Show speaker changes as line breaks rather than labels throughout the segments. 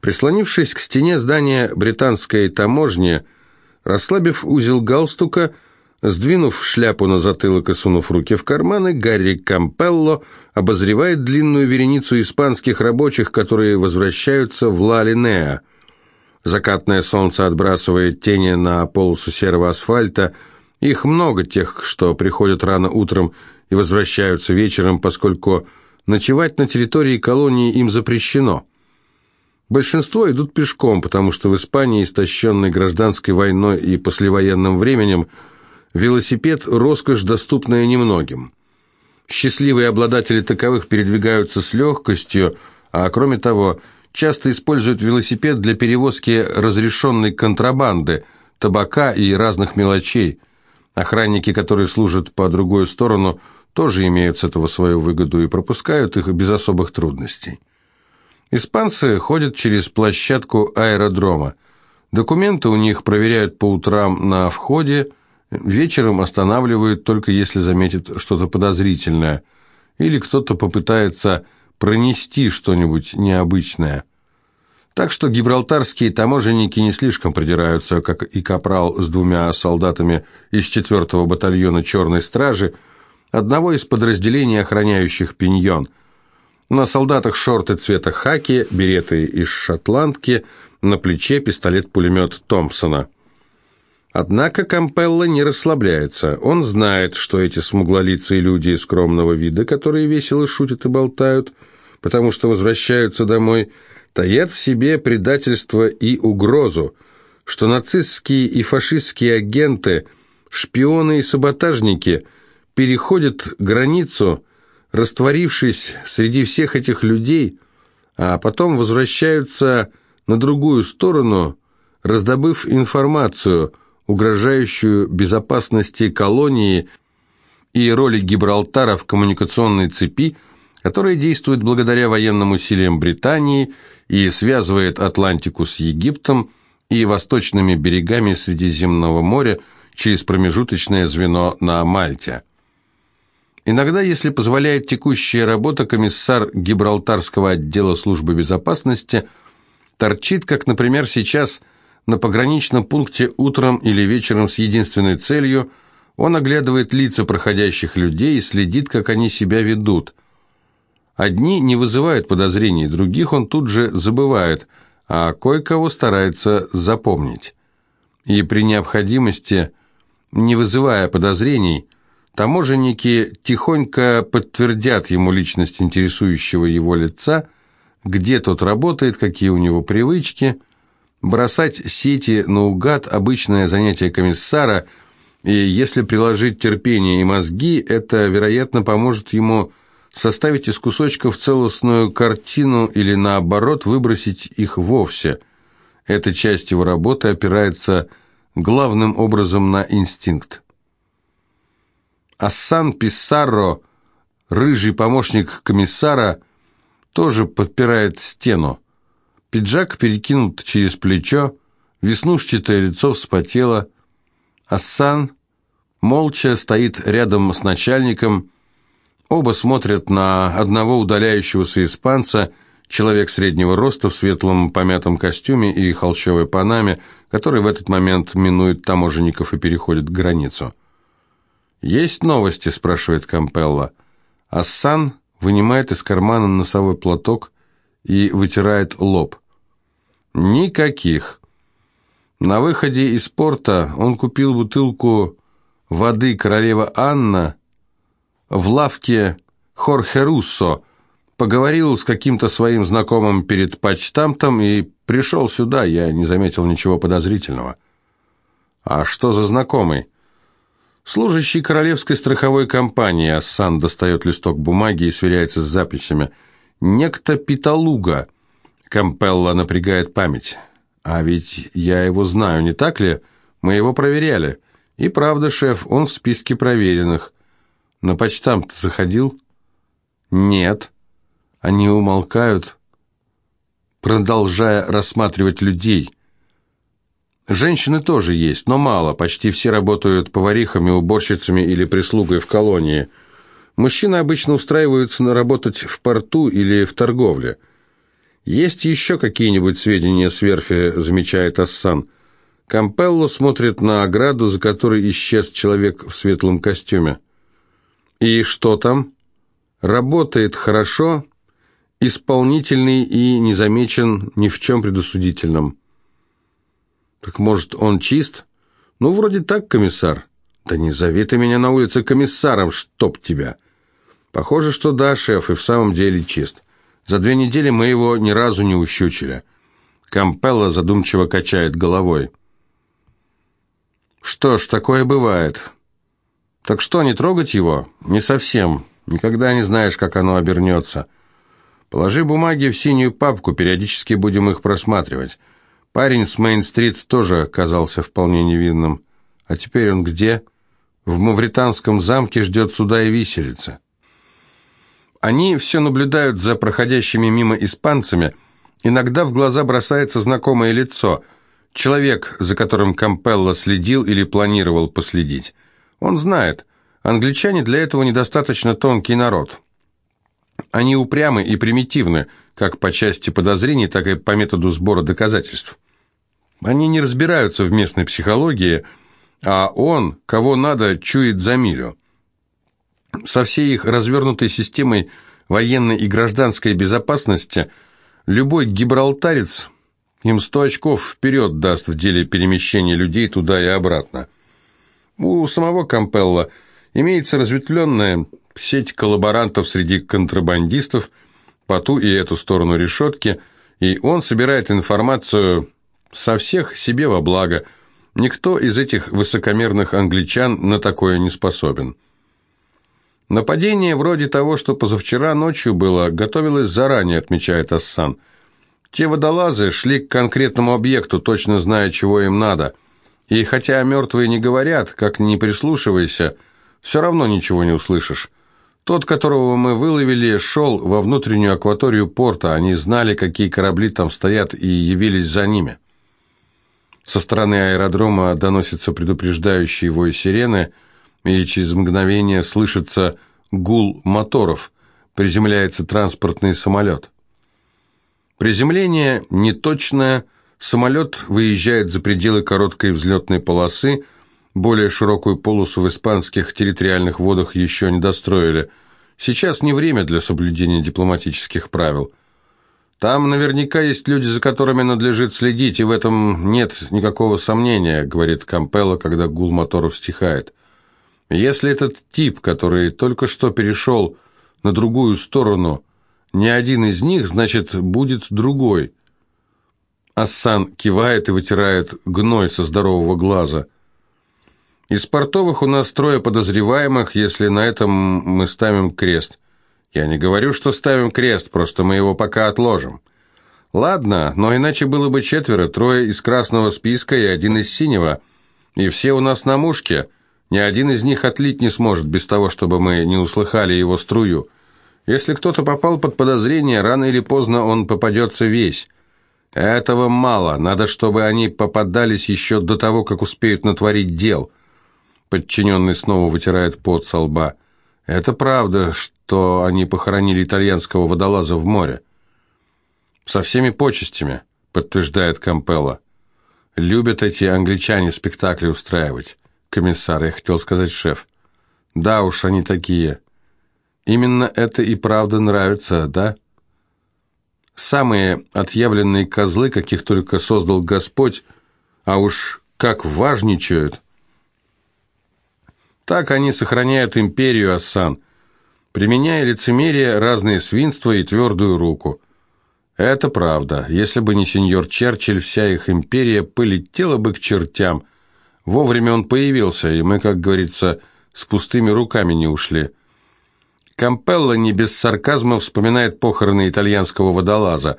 Прислонившись к стене здания британской таможни, расслабив узел галстука, сдвинув шляпу на затылок и сунув руки в карманы, Гарри Кампелло обозревает длинную вереницу испанских рабочих, которые возвращаются в Ла-Линеа. Закатное солнце отбрасывает тени на полосу серого асфальта. Их много, тех, что приходят рано утром и возвращаются вечером, поскольку ночевать на территории колонии им запрещено. Большинство идут пешком, потому что в Испании, истощенной гражданской войной и послевоенным временем, велосипед – роскошь, доступная немногим. Счастливые обладатели таковых передвигаются с легкостью, а кроме того, часто используют велосипед для перевозки разрешенной контрабанды, табака и разных мелочей. Охранники, которые служат по другую сторону, тоже имеют с этого свою выгоду и пропускают их без особых трудностей. Испанцы ходят через площадку аэродрома. Документы у них проверяют по утрам на входе, вечером останавливают только если заметят что-то подозрительное, или кто-то попытается пронести что-нибудь необычное. Так что гибралтарские таможенники не слишком придираются, как и капрал с двумя солдатами из 4-го батальона «Черной стражи», одного из подразделений, охраняющих пиньон – на солдатах шорты цвета хаки, береты из шотландки, на плече пистолет-пулемет Томпсона. Однако Кампелло не расслабляется. Он знает, что эти смуглолицые люди скромного вида, которые весело шутят и болтают, потому что возвращаются домой, таят в себе предательство и угрозу, что нацистские и фашистские агенты, шпионы и саботажники переходят границу растворившись среди всех этих людей, а потом возвращаются на другую сторону, раздобыв информацию, угрожающую безопасности колонии и роли Гибралтара в коммуникационной цепи, которая действует благодаря военным усилиям Британии и связывает Атлантику с Египтом и восточными берегами Средиземного моря через промежуточное звено на Мальте. Иногда, если позволяет текущая работа, комиссар Гибралтарского отдела службы безопасности торчит, как, например, сейчас, на пограничном пункте утром или вечером с единственной целью он оглядывает лица проходящих людей и следит, как они себя ведут. Одни не вызывают подозрений, других он тут же забывает, а кое-кого старается запомнить. И при необходимости, не вызывая подозрений, Таможенники тихонько подтвердят ему личность интересующего его лица, где тот работает, какие у него привычки. Бросать сети наугад – обычное занятие комиссара, и если приложить терпение и мозги, это, вероятно, поможет ему составить из кусочков целостную картину или, наоборот, выбросить их вовсе. Эта часть его работы опирается главным образом на инстинкт. Ассан Писсарро, рыжий помощник комиссара, тоже подпирает стену. Пиджак перекинут через плечо, веснушчатое лицо вспотело. Ассан молча стоит рядом с начальником. Оба смотрят на одного удаляющегося испанца, человек среднего роста в светлом помятом костюме и холщовой панаме, который в этот момент минует таможенников и переходит границу. «Есть новости?» – спрашивает Кампелла. Ассан вынимает из кармана носовой платок и вытирает лоб. «Никаких». На выходе из порта он купил бутылку воды королева Анна в лавке Хорхе Руссо, поговорил с каким-то своим знакомым перед почтамтом и пришел сюда, я не заметил ничего подозрительного. «А что за знакомый?» Служащий королевской страховой компании Ассан достает листок бумаги и сверяется с записями. Некто Питалуга. Кампелла напрягает память. А ведь я его знаю, не так ли? Мы его проверяли. И правда, шеф, он в списке проверенных. На почтамт заходил? Нет. Они умолкают, продолжая рассматривать людей. Женщины тоже есть, но мало, почти все работают поварихами, уборщицами или прислугой в колонии. Мужчины обычно устраиваются на работать в порту или в торговле. «Есть еще какие-нибудь сведения с верфи?» – замечает Ассан. Кампелло смотрит на ограду, за которой исчез человек в светлом костюме. «И что там?» «Работает хорошо, исполнительный и не замечен ни в чем предосудительном». «Так, может, он чист?» «Ну, вроде так, комиссар». «Да не зови ты меня на улице комиссаром, чтоб тебя!» «Похоже, что да, шеф, и в самом деле чист. За две недели мы его ни разу не ущучили». Кампелло задумчиво качает головой. «Что ж, такое бывает. Так что, не трогать его? Не совсем. Никогда не знаешь, как оно обернется. Положи бумаги в синюю папку, периодически будем их просматривать. Парень с Мейн-стрит тоже казался вполне невинным. А теперь он где?» В Мавританском замке ждет суда и виселица. Они все наблюдают за проходящими мимо испанцами. Иногда в глаза бросается знакомое лицо. Человек, за которым Кампелло следил или планировал последить. Он знает, англичане для этого недостаточно тонкий народ. Они упрямы и примитивны, как по части подозрений, так и по методу сбора доказательств. Они не разбираются в местной психологии, а он, кого надо, чует за милю. Со всей их развернутой системой военной и гражданской безопасности любой гибралтарец им сто очков вперед даст в деле перемещения людей туда и обратно. У самого Кампелла имеется разветвленная сеть коллаборантов среди контрабандистов по ту и эту сторону решетки, и он собирает информацию со всех себе во благо – Никто из этих высокомерных англичан на такое не способен. Нападение вроде того, что позавчера ночью было, готовилось заранее, отмечает Ассан. Те водолазы шли к конкретному объекту, точно зная, чего им надо. И хотя мертвые не говорят, как ни прислушивайся, все равно ничего не услышишь. Тот, которого мы выловили, шел во внутреннюю акваторию порта. Они знали, какие корабли там стоят, и явились за ними. Со стороны аэродрома доносится предупреждающий вой сирены, и через мгновение слышится гул моторов. Приземляется транспортный самолет. Приземление неточное, самолет выезжает за пределы короткой взлетной полосы, более широкую полосу в испанских территориальных водах еще не достроили. Сейчас не время для соблюдения дипломатических правил. Там наверняка есть люди, за которыми надлежит следить, и в этом нет никакого сомнения, говорит Кампелло, когда гул моторов стихает. Если этот тип, который только что перешел на другую сторону, не один из них, значит, будет другой. Ассан кивает и вытирает гной со здорового глаза. Из портовых у нас трое подозреваемых, если на этом мы ставим крест – я не говорю, что ставим крест, просто мы его пока отложим. Ладно, но иначе было бы четверо, трое из красного списка и один из синего. И все у нас на мушке. Ни один из них отлить не сможет без того, чтобы мы не услыхали его струю. Если кто-то попал под подозрение, рано или поздно он попадется весь. Этого мало, надо, чтобы они попадались еще до того, как успеют натворить дел. Подчиненный снова вытирает пот со лба. Это правда, что они похоронили итальянского водолаза в море. Со всеми почестями, подтверждает Кампелло. Любят эти англичане спектакли устраивать. Комиссар, я хотел сказать шеф. Да уж, они такие. Именно это и правда нравится, да? Самые отъявленные козлы, каких только создал Господь, а уж как важничают – так они сохраняют империю Ассан, применяя лицемерие, разные свинства и твердую руку. Это правда. Если бы не сеньор Черчилль, вся их империя полетела бы к чертям. Вовремя он появился, и мы, как говорится, с пустыми руками не ушли. Кампелло не без сарказма вспоминает похороны итальянского водолаза.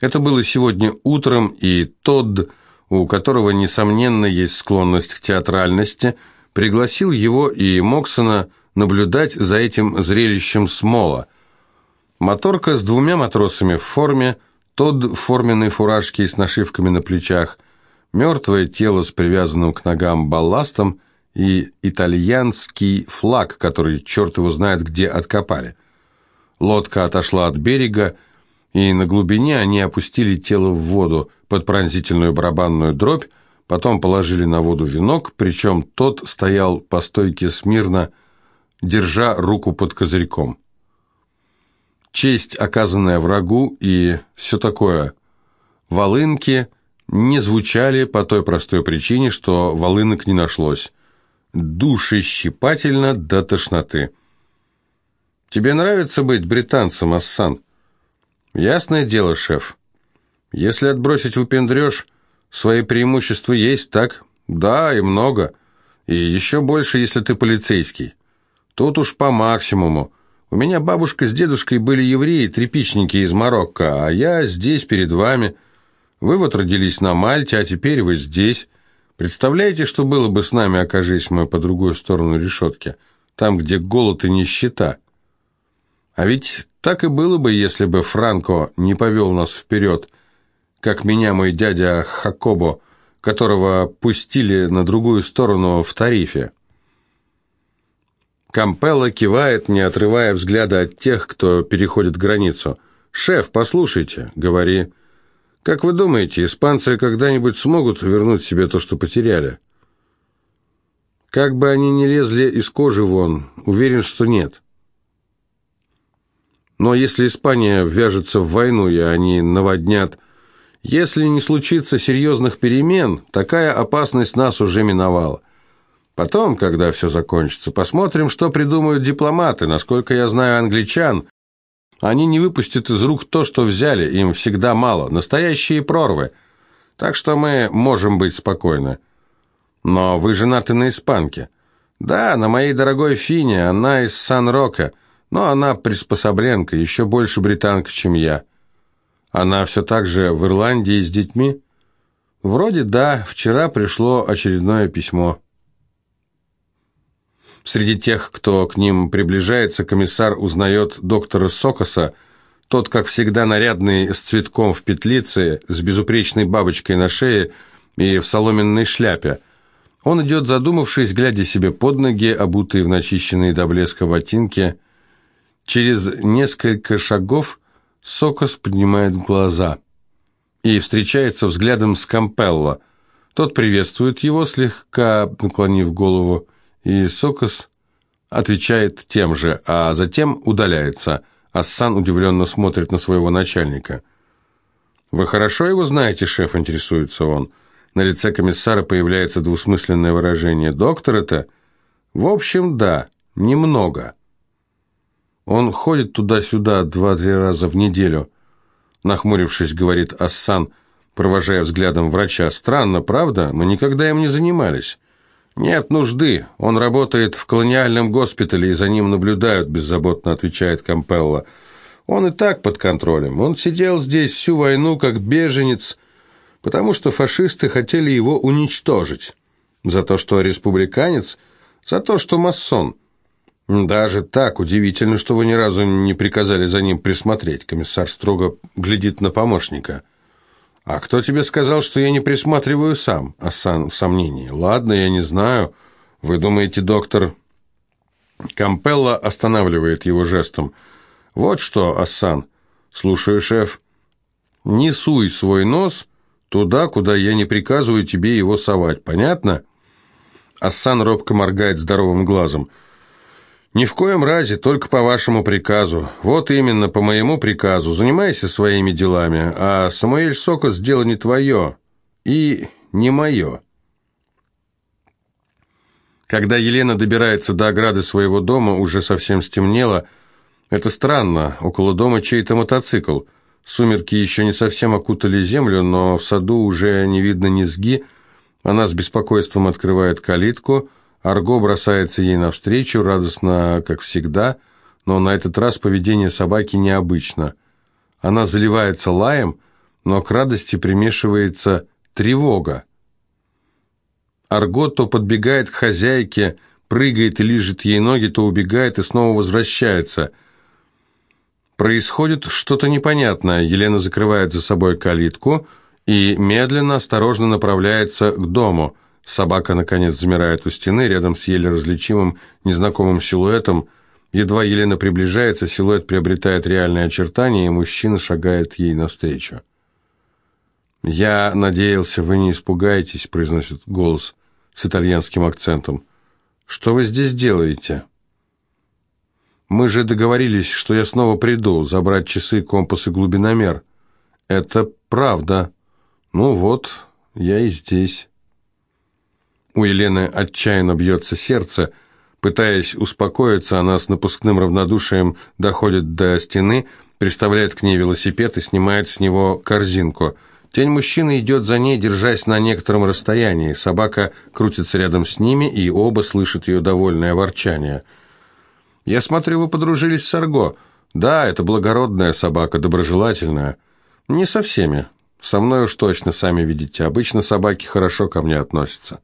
Это было сегодня утром, и Тодд, у которого, несомненно, есть склонность к театральности – пригласил его и Моксона наблюдать за этим зрелищем смола. Моторка с двумя матросами в форме, тот в форменной фуражке с нашивками на плечах, мертвое тело с привязанным к ногам балластом и итальянский флаг, который черт его знает где откопали. Лодка отошла от берега, и на глубине они опустили тело в воду под пронзительную барабанную дробь, потом положили на воду венок, причем тот стоял по стойке смирно, держа руку под козырьком. Честь, оказанная врагу, и все такое. Волынки не звучали по той простой причине, что волынок не нашлось. Душещипательно до тошноты. «Тебе нравится быть британцем, Ассан?» «Ясное дело, шеф. Если отбросить выпендреж, свои преимущества есть, так? Да, и много. И еще больше, если ты полицейский. Тут уж по максимуму. У меня бабушка с дедушкой были евреи, тряпичники из Марокко, а я здесь перед вами. Вы вот родились на Мальте, а теперь вы здесь. Представляете, что было бы с нами, окажись мы по другую сторону решетки, там, где голод и нищета? А ведь так и было бы, если бы Франко не повел нас вперед, как меня мой дядя Хакобо, которого пустили на другую сторону в тарифе. Кампелло кивает, не отрывая взгляда от тех, кто переходит границу. «Шеф, послушайте, говори». Как вы думаете, испанцы когда-нибудь смогут вернуть себе то, что потеряли? Как бы они ни лезли из кожи вон, уверен, что нет. Но если Испания ввяжется в войну, и они наводнят... Если не случится серьезных перемен, такая опасность нас уже миновала. Потом, когда все закончится, посмотрим, что придумают дипломаты. Насколько я знаю англичан, они не выпустят из рук то, что взяли, им всегда мало. Настоящие прорвы. Так что мы можем быть спокойны. Но вы женаты на испанке. Да, на моей дорогой Фине, она из Сан-Рока, но она приспособленка, еще больше британка, чем я. Она все так же в Ирландии с детьми? Вроде да, вчера пришло очередное письмо. Среди тех, кто к ним приближается, комиссар узнает доктора Сокоса, тот, как всегда, нарядный, с цветком в петлице, с безупречной бабочкой на шее и в соломенной шляпе. Он идет, задумавшись, глядя себе под ноги, обутые в начищенные до блеска ботинки. Через несколько шагов Сокос поднимает глаза и встречается взглядом с Кампелло. Тот приветствует его, слегка наклонив голову и Сокос отвечает тем же, а затем удаляется. Ассан удивленно смотрит на своего начальника. «Вы хорошо его знаете, шеф?» – интересуется он. На лице комиссара появляется двусмысленное выражение. «Доктор это?» «В общем, да, немного». Он ходит туда-сюда два-три раза в неделю. Нахмурившись, говорит Ассан, провожая взглядом врача. «Странно, правда? Мы никогда им не занимались». «Нет нужды. Он работает в колониальном госпитале, и за ним наблюдают», – беззаботно отвечает Кампелло. «Он и так под контролем. Он сидел здесь всю войну как беженец, потому что фашисты хотели его уничтожить. За то, что республиканец, за то, что масон». «Даже так удивительно, что вы ни разу не приказали за ним присмотреть», – комиссар строго глядит на помощника. «А кто тебе сказал, что я не присматриваю сам?» Асан в сомнении. «Ладно, я не знаю. Вы думаете, доктор...» Кампелла останавливает его жестом. «Вот что, Асан, слушаю, шеф. Не суй свой нос туда, куда я не приказываю тебе его совать, понятно?» Ассан робко моргает здоровым глазом. «Ни в коем разе, только по вашему приказу. Вот именно, по моему приказу. Занимайся своими делами, а Самуэль Сокос дело не твое и не мое». Когда Елена добирается до ограды своего дома, уже совсем стемнело. Это странно, около дома чей-то мотоцикл. Сумерки еще не совсем окутали землю, но в саду уже не видно низги. Она с беспокойством открывает калитку – Арго бросается ей навстречу, радостно, как всегда, но на этот раз поведение собаки необычно. Она заливается лаем, но к радости примешивается тревога. Арго то подбегает к хозяйке, прыгает и лижет ей ноги, то убегает и снова возвращается. Происходит что-то непонятное. Елена закрывает за собой калитку и медленно, осторожно направляется к дому – Собака, наконец, замирает у стены, рядом с еле различимым незнакомым силуэтом. Едва Елена приближается, силуэт приобретает реальные очертания, и мужчина шагает ей навстречу. «Я надеялся, вы не испугаетесь», — произносит голос с итальянским акцентом. «Что вы здесь делаете?» «Мы же договорились, что я снова приду, забрать часы, компас и глубиномер». «Это правда. Ну вот, я и здесь». У Елены отчаянно бьется сердце. Пытаясь успокоиться, она с напускным равнодушием доходит до стены, приставляет к ней велосипед и снимает с него корзинку – Тень мужчины идет за ней, держась на некотором расстоянии. Собака крутится рядом с ними, и оба слышат ее довольное ворчание. «Я смотрю, вы подружились с Арго. Да, это благородная собака, доброжелательная. Не со всеми. Со мной уж точно, сами видите. Обычно собаки хорошо ко мне относятся».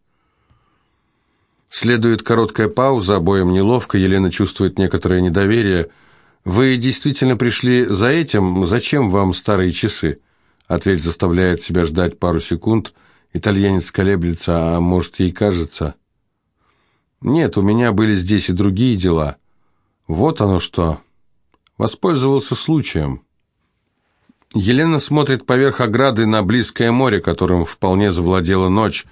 Следует короткая пауза, обоим неловко, Елена чувствует некоторое недоверие. «Вы действительно пришли за этим? Зачем вам старые часы?» Ответ заставляет себя ждать пару секунд. Итальянец колеблется, а может, ей кажется. Нет, у меня были здесь и другие дела. Вот оно что. Воспользовался случаем. Елена смотрит поверх ограды на близкое море, которым вполне завладела ночь.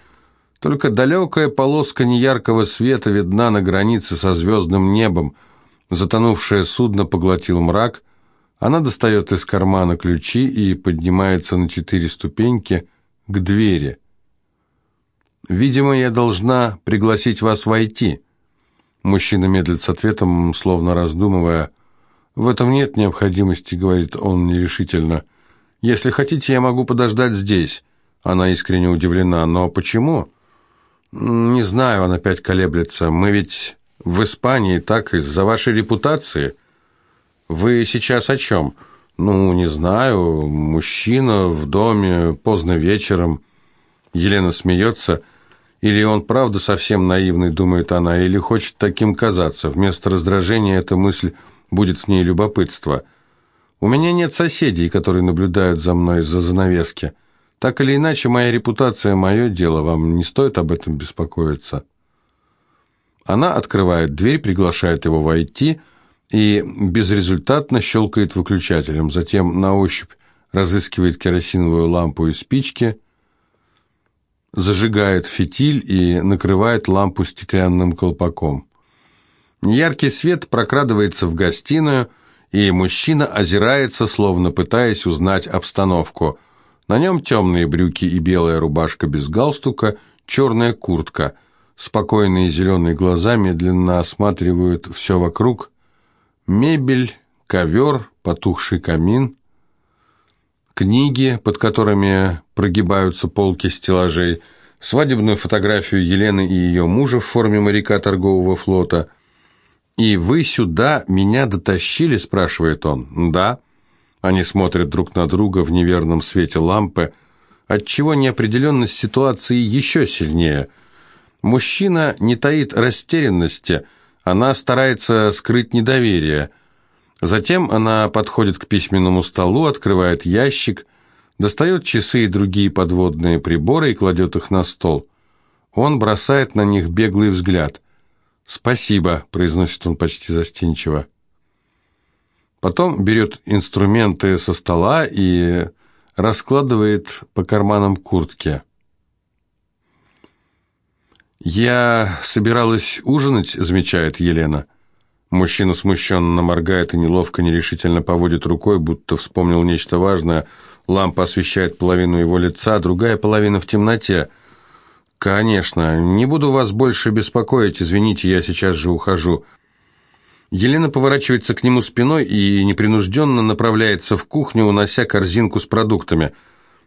Только далекая полоска неяркого света видна на границе со звездным небом. Затонувшее судно поглотил мрак, она достает из кармана ключи и поднимается на четыре ступеньки к двери. «Видимо, я должна пригласить вас войти». Мужчина медлит с ответом, словно раздумывая. «В этом нет необходимости», — говорит он нерешительно. «Если хотите, я могу подождать здесь». Она искренне удивлена. «Но почему?» «Не знаю», — он опять колеблется. «Мы ведь в Испании, так, из-за вашей репутации». «Вы сейчас о чем?» «Ну, не знаю. Мужчина в доме, поздно вечером». Елена смеется. Или он правда совсем наивный, думает она, или хочет таким казаться. Вместо раздражения эта мысль будет в ней любопытство. «У меня нет соседей, которые наблюдают за мной из-за занавески. Так или иначе, моя репутация – мое дело, вам не стоит об этом беспокоиться». Она открывает дверь, приглашает его войти – и безрезультатно щелкает выключателем, затем на ощупь разыскивает керосиновую лампу и спички, зажигает фитиль и накрывает лампу стеклянным колпаком. Неяркий свет прокрадывается в гостиную, и мужчина озирается, словно пытаясь узнать обстановку. На нем темные брюки и белая рубашка без галстука, черная куртка. Спокойные зеленые глаза медленно осматривают все вокруг – Мебель, ковер, потухший камин, книги, под которыми прогибаются полки стеллажей, свадебную фотографию Елены и ее мужа в форме моряка торгового флота. «И вы сюда меня дотащили?» – спрашивает он. «Да». Они смотрят друг на друга в неверном свете лампы, отчего неопределенность ситуации еще сильнее. Мужчина не таит растерянности – она старается скрыть недоверие. Затем она подходит к письменному столу, открывает ящик, достает часы и другие подводные приборы и кладет их на стол. Он бросает на них беглый взгляд. «Спасибо», — произносит он почти застенчиво. Потом берет инструменты со стола и раскладывает по карманам куртки. «Я собиралась ужинать», — замечает Елена. Мужчина смущенно моргает и неловко, нерешительно поводит рукой, будто вспомнил нечто важное. Лампа освещает половину его лица, другая половина в темноте. «Конечно, не буду вас больше беспокоить, извините, я сейчас же ухожу». Елена поворачивается к нему спиной и непринужденно направляется в кухню, унося корзинку с продуктами.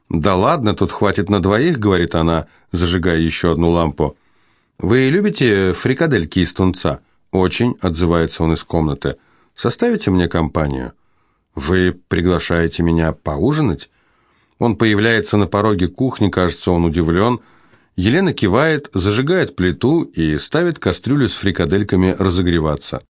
«Да ладно, тут хватит на двоих», — говорит она, зажигая еще одну лампу. «Вы любите фрикадельки из тунца?» «Очень», — отзывается он из комнаты. «Составите мне компанию?» «Вы приглашаете меня поужинать?» Он появляется на пороге кухни, кажется, он удивлен. Елена кивает, зажигает плиту и ставит кастрюлю с фрикадельками разогреваться.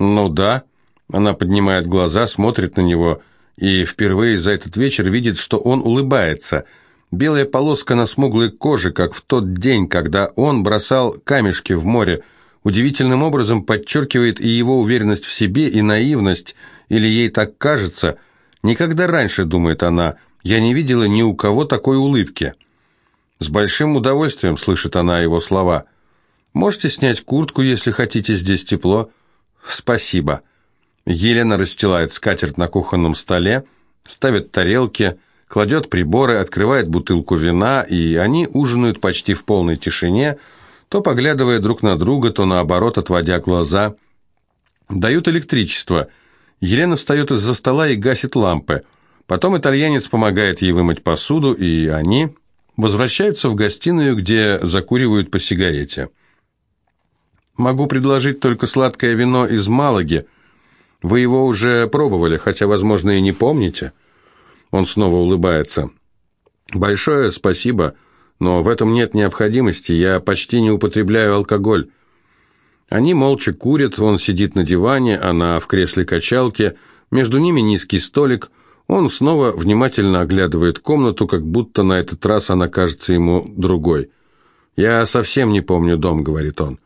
«Ну да», — она поднимает глаза, смотрит на него и впервые за этот вечер видит, что он улыбается — Белая полоска на смуглой коже, как в тот день, когда он бросал камешки в море. удивительным образом подчеркивает и его уверенность в себе, и наивность, или ей так кажется. Никогда раньше, думает она, я не видела ни у кого такой улыбки. С большим удовольствием слышит она его слова. «Можете снять куртку, если хотите, здесь тепло». «Спасибо». Елена расстилает скатерть на кухонном столе, ставит тарелки, кладет приборы, открывает бутылку вина, и они ужинают почти в полной тишине, то поглядывая друг на друга, то наоборот, отводя глаза. Дают электричество. Елена встает из-за стола и гасит лампы. Потом итальянец помогает ей вымыть посуду, и они возвращаются в гостиную, где закуривают по сигарете. «Могу предложить только сладкое вино из Малаги. Вы его уже пробовали, хотя, возможно, и не помните». Он снова улыбается. «Большое спасибо, но в этом нет необходимости, я почти не употребляю алкоголь». Они молча курят, он сидит на диване, она в кресле качалки, между ними низкий столик, он снова внимательно оглядывает комнату, как будто на этот раз она кажется ему другой. «Я совсем не помню дом», — говорит он.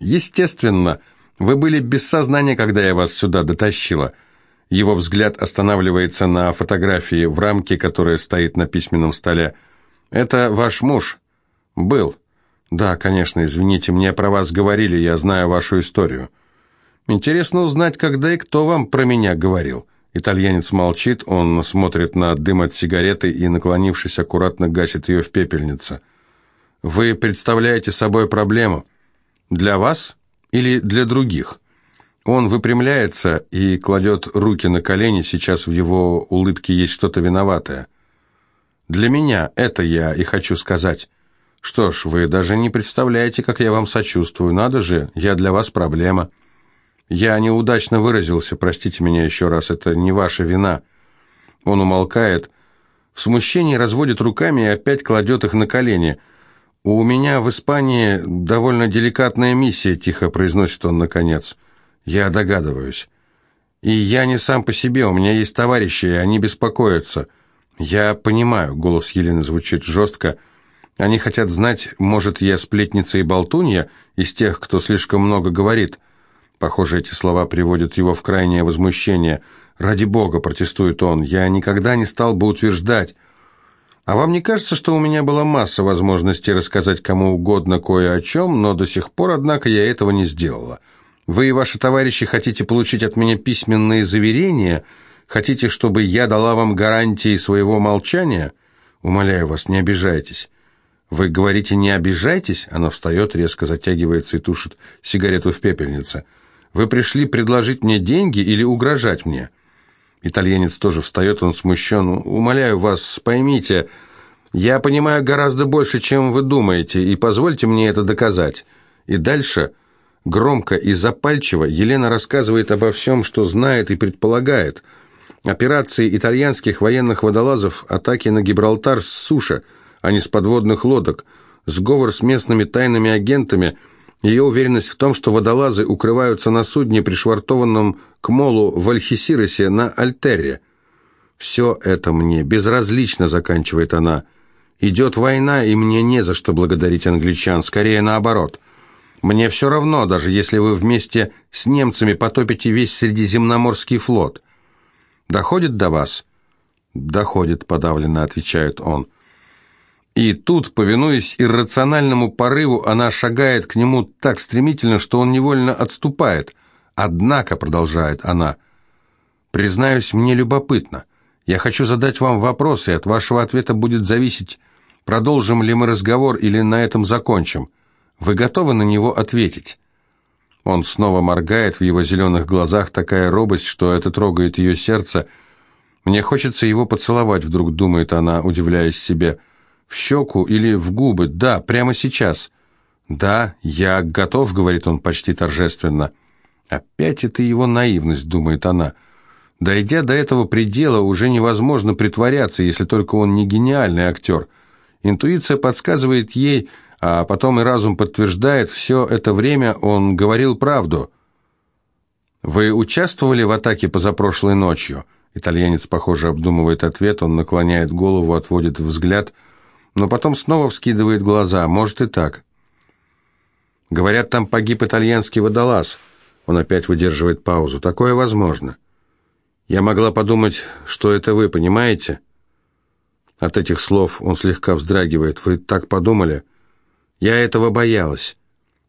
«Естественно, вы были без сознания, когда я вас сюда дотащила». Его взгляд останавливается на фотографии в рамке, которая стоит на письменном столе. «Это ваш муж?» «Был». «Да, конечно, извините, мне про вас говорили, я знаю вашу историю». «Интересно узнать, когда и кто вам про меня говорил». Итальянец молчит, он смотрит на дым от сигареты и, наклонившись, аккуратно гасит ее в пепельнице. «Вы представляете собой проблему. Для вас или для других?» Он выпрямляется и кладет руки на колени, сейчас в его улыбке есть что-то виноватое. «Для меня это я и хочу сказать. Что ж, вы даже не представляете, как я вам сочувствую. Надо же, я для вас проблема». «Я неудачно выразился, простите меня еще раз, это не ваша вина». Он умолкает, в смущении разводит руками и опять кладет их на колени. «У меня в Испании довольно деликатная миссия», — тихо произносит он наконец. «Я догадываюсь. И я не сам по себе, у меня есть товарищи, и они беспокоятся». «Я понимаю», — голос Елены звучит жестко. «Они хотят знать, может, я сплетница и болтунья, из тех, кто слишком много говорит». Похоже, эти слова приводят его в крайнее возмущение. «Ради бога», — протестует он, — «я никогда не стал бы утверждать». «А вам не кажется, что у меня была масса возможностей рассказать кому угодно кое о чем, но до сих пор, однако, я этого не сделала? Вы и ваши товарищи хотите получить от меня письменные заверения? Хотите, чтобы я дала вам гарантии своего молчания? Умоляю вас, не обижайтесь». «Вы говорите, не обижайтесь?» Она встает, резко затягивается и тушит сигарету в пепельнице. Вы пришли предложить мне деньги или угрожать мне?» Итальянец тоже встает, он смущен. «Умоляю вас, поймите, я понимаю гораздо больше, чем вы думаете, и позвольте мне это доказать». И дальше, громко и запальчиво, Елена рассказывает обо всем, что знает и предполагает. Операции итальянских военных водолазов, атаки на Гибралтар с суши, а не с подводных лодок, сговор с местными тайными агентами – ее уверенность в том, что водолазы укрываются на судне, пришвартованном к молу в Альхисиросе на Альтерре. «Все это мне безразлично», — заканчивает она. «Идет война, и мне не за что благодарить англичан, скорее наоборот. Мне все равно, даже если вы вместе с немцами потопите весь Средиземноморский флот. Доходит до вас?» «Доходит», — подавленно отвечает он. И тут, повинуясь иррациональному порыву, она шагает к нему так стремительно, что он невольно отступает. Однако, продолжает она, признаюсь, мне любопытно. Я хочу задать вам вопрос, и от вашего ответа будет зависеть, продолжим ли мы разговор или на этом закончим. Вы готовы на него ответить? Он снова моргает, в его зеленых глазах такая робость, что это трогает ее сердце. Мне хочется его поцеловать, вдруг думает она, удивляясь себе. В щеку или в губы? Да, прямо сейчас. Да, я готов, говорит он почти торжественно. Опять это его наивность, думает она. Дойдя до этого предела, уже невозможно притворяться, если только он не гениальный актер. Интуиция подсказывает ей, а потом и разум подтверждает, все это время он говорил правду. «Вы участвовали в атаке позапрошлой ночью?» Итальянец, похоже, обдумывает ответ, он наклоняет голову, отводит взгляд – но потом снова вскидывает глаза. Может и так. Говорят, там погиб итальянский водолаз. Он опять выдерживает паузу. Такое возможно. Я могла подумать, что это вы, понимаете? От этих слов он слегка вздрагивает. Вы так подумали? Я этого боялась.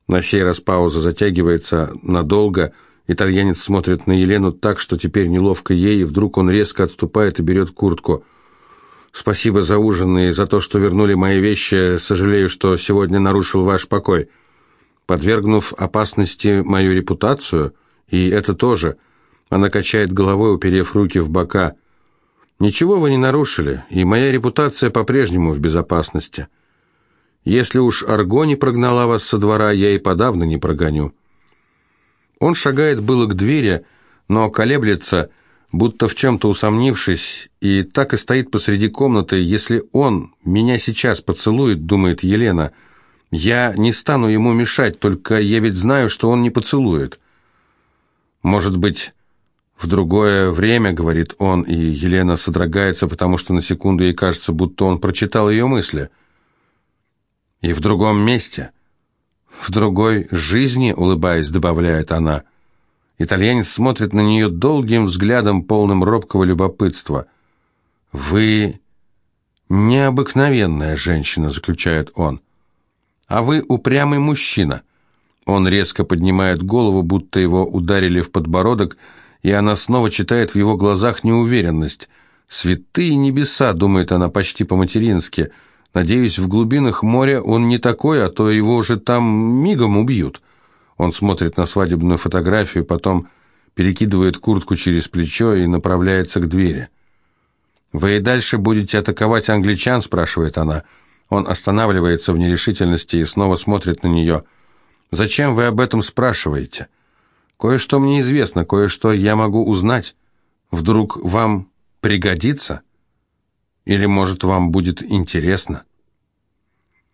На сей раз пауза затягивается надолго. Итальянец смотрит на Елену так, что теперь неловко ей, и вдруг он резко отступает и берет куртку. «Спасибо за ужин и за то, что вернули мои вещи. Сожалею, что сегодня нарушил ваш покой» подвергнув опасности мою репутацию, и это тоже. Она качает головой, уперев руки в бока. Ничего вы не нарушили, и моя репутация по-прежнему в безопасности. Если уж Арго не прогнала вас со двора, я и подавно не прогоню. Он шагает было к двери, но колеблется, будто в чем-то усомнившись, и так и стоит посреди комнаты. Если он меня сейчас поцелует, думает Елена, — я не стану ему мешать, только я ведь знаю, что он не поцелует. Может быть, в другое время, говорит он, и Елена содрогается, потому что на секунду ей кажется, будто он прочитал ее мысли. И в другом месте, в другой жизни, улыбаясь, добавляет она. Итальянец смотрит на нее долгим взглядом, полным робкого любопытства. «Вы необыкновенная женщина», — заключает он. А вы упрямый мужчина. Он резко поднимает голову, будто его ударили в подбородок, и она снова читает в его глазах неуверенность. «Святые небеса», — думает она почти по-матерински. «Надеюсь, в глубинах моря он не такой, а то его уже там мигом убьют». Он смотрит на свадебную фотографию, потом перекидывает куртку через плечо и направляется к двери. «Вы и дальше будете атаковать англичан?» – спрашивает она. Он останавливается в нерешительности и снова смотрит на нее. «Зачем вы об этом спрашиваете? Кое-что мне известно, кое-что я могу узнать. Вдруг вам пригодится? Или, может, вам будет интересно?»